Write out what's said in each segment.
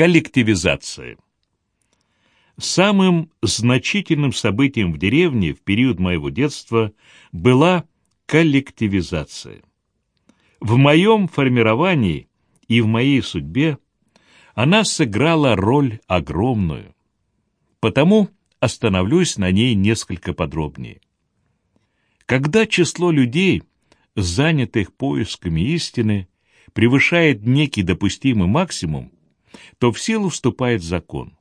Коллективизация. Самым значительным событием в деревне в период моего детства была коллективизация. В моем формировании и в моей судьбе она сыграла роль огромную. Потому остановлюсь на ней несколько подробнее. Когда число людей, занятых поисками истины, превышает некий допустимый максимум, то в силу вступает закон.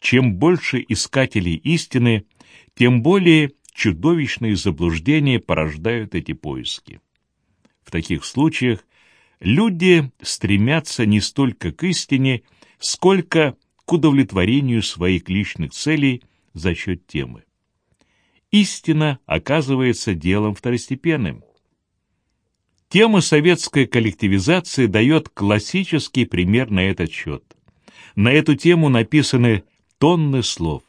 Чем больше искателей истины, тем более чудовищные заблуждения порождают эти поиски. В таких случаях люди стремятся не столько к истине, сколько к удовлетворению своих личных целей за счет темы. Истина оказывается делом второстепенным. Тема советской коллективизации дает классический пример на этот счет. На эту тему написаны тонны слов.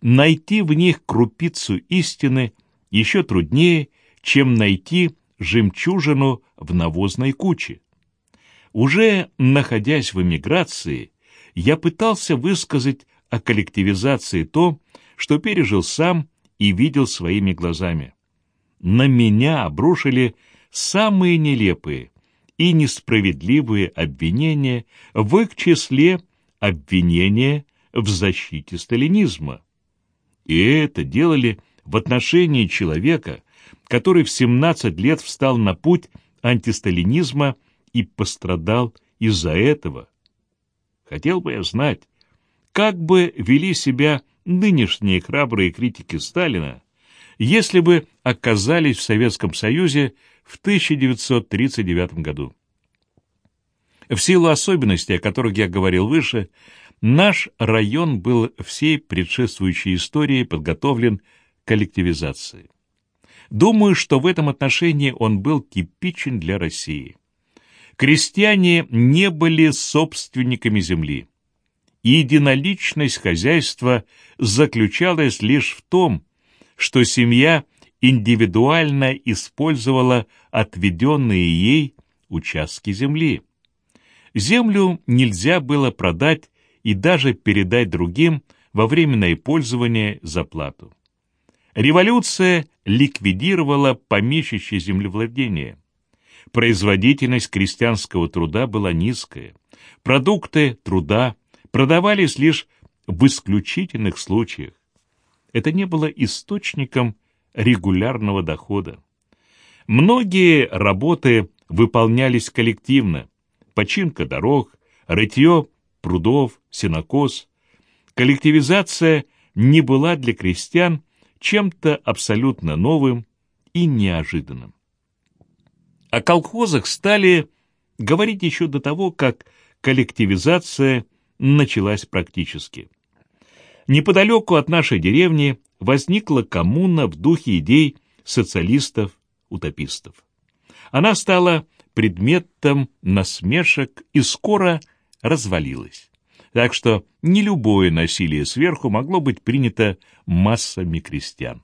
Найти в них крупицу истины еще труднее, чем найти жемчужину в навозной куче. Уже находясь в эмиграции, я пытался высказать о коллективизации то, что пережил сам и видел своими глазами. На меня обрушили самые нелепые и несправедливые обвинения, в их числе обвинения в защите сталинизма. И это делали в отношении человека, который в 17 лет встал на путь антисталинизма и пострадал из-за этого. Хотел бы я знать, как бы вели себя нынешние храбрые критики Сталина, если бы оказались в Советском Союзе в 1939 году. В силу особенностей, о которых я говорил выше, наш район был всей предшествующей историей подготовлен к коллективизации. Думаю, что в этом отношении он был типичен для России. Крестьяне не были собственниками земли. Единоличность хозяйства заключалась лишь в том, что семья индивидуально использовала отведенные ей участки земли. Землю нельзя было продать и даже передать другим во временное пользование за плату. Революция ликвидировала помещичье землевладение. Производительность крестьянского труда была низкая. Продукты труда продавались лишь в исключительных случаях. Это не было источником регулярного дохода. Многие работы выполнялись коллективно. Починка дорог, рытье прудов, сенокос. Коллективизация не была для крестьян чем-то абсолютно новым и неожиданным. О колхозах стали говорить еще до того, как коллективизация началась практически. Неподалеку от нашей деревни возникла коммуна в духе идей социалистов-утопистов. Она стала предметом насмешек и скоро развалилась так что не любое насилие сверху могло быть принято массами крестьян.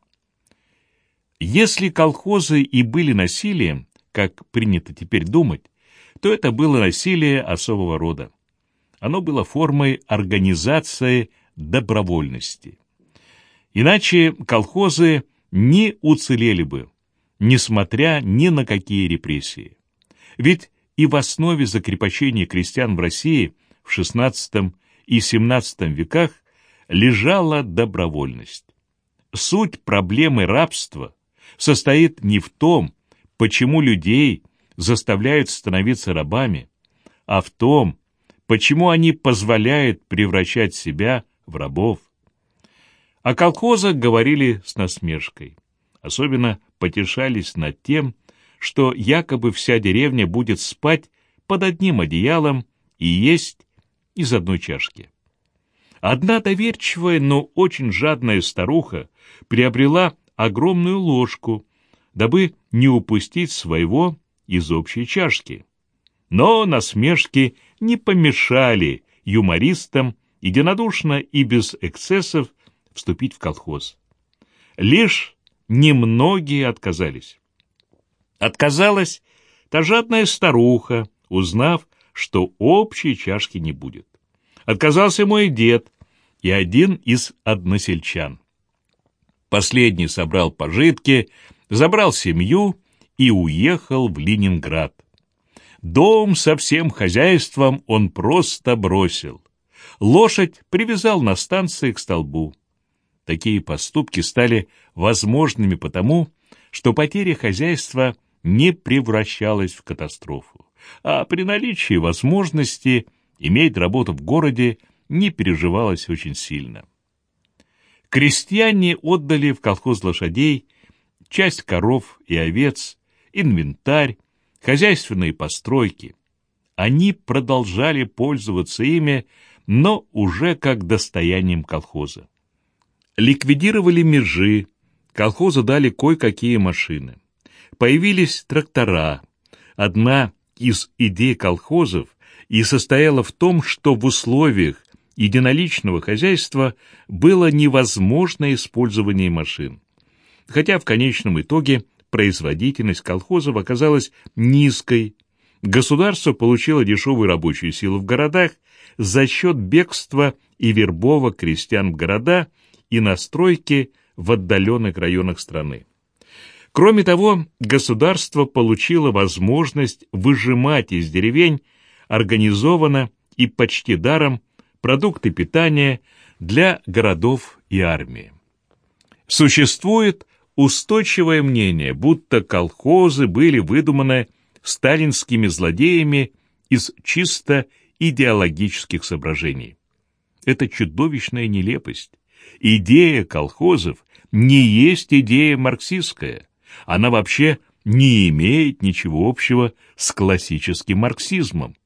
Если колхозы и были насилием, как принято теперь думать, то это было насилие особого рода. Оно было формой организации добровольности. Иначе колхозы не уцелели бы, несмотря ни на какие репрессии. Ведь и в основе закрепощения крестьян в России в XVI и XVII веках лежала добровольность. Суть проблемы рабства состоит не в том, почему людей заставляют становиться рабами, а в том, почему они позволяют превращать себя в рабов. О колхозах говорили с насмешкой. Особенно потешались над тем, что якобы вся деревня будет спать под одним одеялом и есть из одной чашки. Одна доверчивая, но очень жадная старуха приобрела огромную ложку, дабы не упустить своего из общей чашки. Но насмешки не помешали юмористам единодушно и без эксцессов вступить в колхоз. Лишь немногие отказались. Отказалась та жадная старуха, узнав, что общей чашки не будет. Отказался мой дед и один из односельчан. Последний собрал пожитки, забрал семью и уехал в Ленинград. Дом со всем хозяйством он просто бросил. Лошадь привязал на станции к столбу. Такие поступки стали возможными потому, что потеря хозяйства не превращалась в катастрофу, а при наличии возможности иметь работу в городе не переживалось очень сильно. Крестьяне отдали в колхоз лошадей часть коров и овец, инвентарь, хозяйственные постройки. Они продолжали пользоваться ими, но уже как достоянием колхоза. Ликвидировали межи, колхозу дали кое-какие машины. Появились трактора. Одна из идей колхозов и состояла в том, что в условиях единоличного хозяйства было невозможно использование машин. Хотя в конечном итоге производительность колхозов оказалась низкой, государство получило дешевую рабочую силу в городах за счет бегства и вербовок крестьян в города и настройки в отдаленных районах страны. Кроме того, государство получило возможность выжимать из деревень организованно и почти даром продукты питания для городов и армии. Существует устойчивое мнение, будто колхозы были выдуманы сталинскими злодеями из чисто идеологических соображений. Это чудовищная нелепость. Идея колхозов не есть идея марксистская. Она вообще не имеет ничего общего с классическим марксизмом.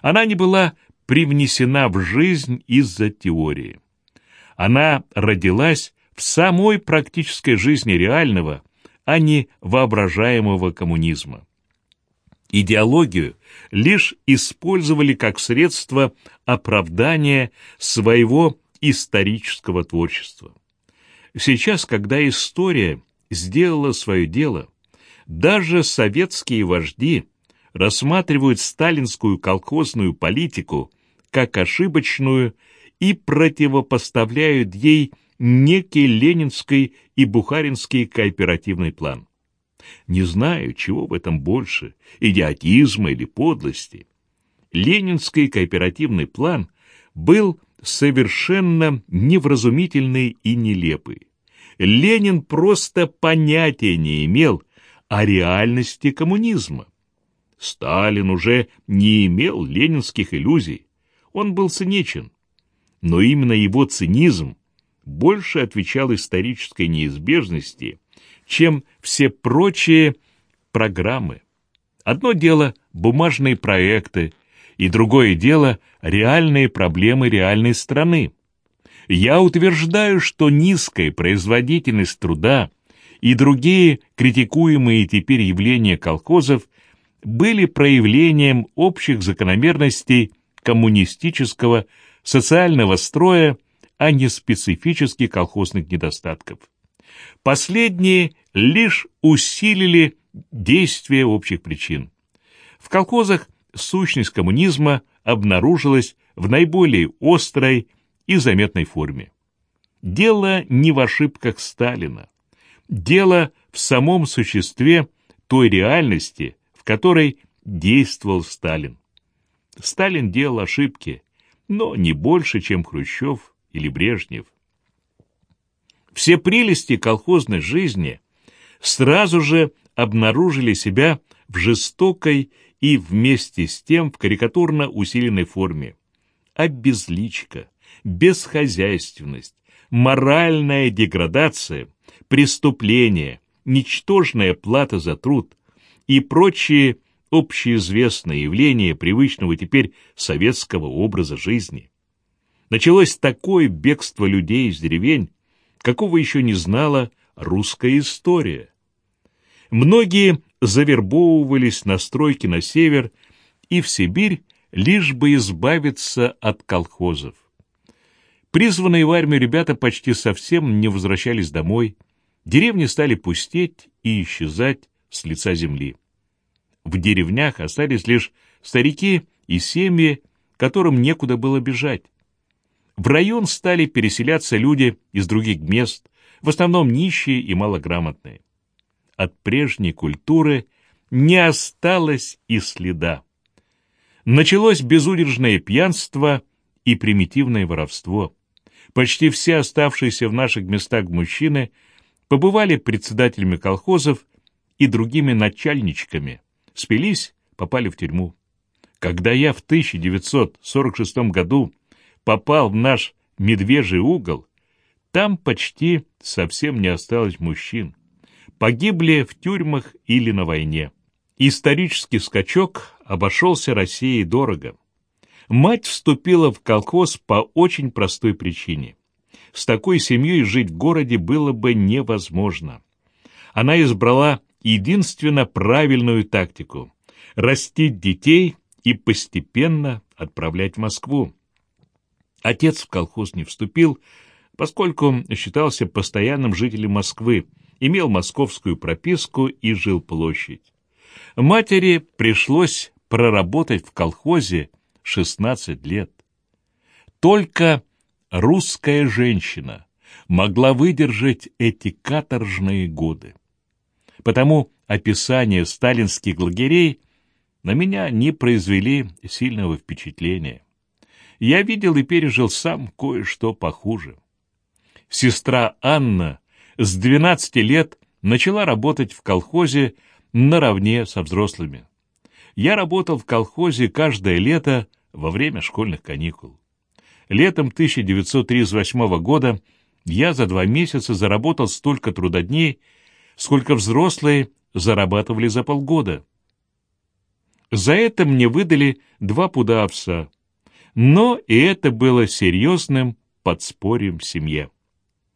Она не была привнесена в жизнь из-за теории. Она родилась в самой практической жизни реального, а не воображаемого коммунизма. Идеологию лишь использовали как средство оправдания своего исторического творчества. Сейчас, когда история сделала свое дело, даже советские вожди рассматривают сталинскую колхозную политику как ошибочную и противопоставляют ей некий ленинский и бухаринский кооперативный план. Не знаю, чего в этом больше, идиотизма или подлости. Ленинский кооперативный план был совершенно невразумительный и нелепый. Ленин просто понятия не имел о реальности коммунизма. Сталин уже не имел ленинских иллюзий, он был циничен. Но именно его цинизм больше отвечал исторической неизбежности, чем все прочие программы. Одно дело – бумажные проекты, и другое дело – реальные проблемы реальной страны. Я утверждаю, что низкая производительность труда и другие критикуемые теперь явления колхозов были проявлением общих закономерностей коммунистического социального строя а не специфических колхозных недостатков. Последние лишь усилили действие общих причин. В колхозах сущность коммунизма обнаружилась в наиболее острой и заметной форме. Дело не в ошибках Сталина. Дело в самом существе той реальности, в которой действовал Сталин. Сталин делал ошибки, но не больше, чем Хрущев или Брежнев. Все прелести колхозной жизни сразу же обнаружили себя в жестокой и вместе с тем в карикатурно усиленной форме. Обезличка, бесхозяйственность, моральная деградация, преступление, ничтожная плата за труд и прочие общеизвестные явления привычного теперь советского образа жизни. Началось такое бегство людей из деревень, какого еще не знала русская история. Многие завербовывались на стройки на север и в Сибирь, лишь бы избавиться от колхозов. Призванные в армию ребята почти совсем не возвращались домой, деревни стали пустеть и исчезать с лица земли. В деревнях остались лишь старики и семьи, которым некуда было бежать. В район стали переселяться люди из других мест, в основном нищие и малограмотные. От прежней культуры не осталось и следа. Началось безудержное пьянство и примитивное воровство. Почти все оставшиеся в наших местах мужчины побывали председателями колхозов и другими начальничками, спились, попали в тюрьму. Когда я в 1946 году попал в наш медвежий угол, там почти совсем не осталось мужчин. Погибли в тюрьмах или на войне. Исторический скачок обошелся России дорого. Мать вступила в колхоз по очень простой причине. С такой семьей жить в городе было бы невозможно. Она избрала единственно правильную тактику – растить детей и постепенно отправлять в Москву. Отец в колхоз не вступил, поскольку считался постоянным жителем Москвы, имел московскую прописку и жил площадь. Матери пришлось проработать в колхозе 16 лет. Только русская женщина могла выдержать эти каторжные годы. Потому описание сталинских лагерей на меня не произвели сильного впечатления. Я видел и пережил сам кое-что похуже. Сестра Анна с 12 лет начала работать в колхозе наравне со взрослыми. Я работал в колхозе каждое лето во время школьных каникул. Летом 1938 года я за два месяца заработал столько трудодней, сколько взрослые зарабатывали за полгода. За это мне выдали два пуда овса, но и это было серьезным подспорьем семье.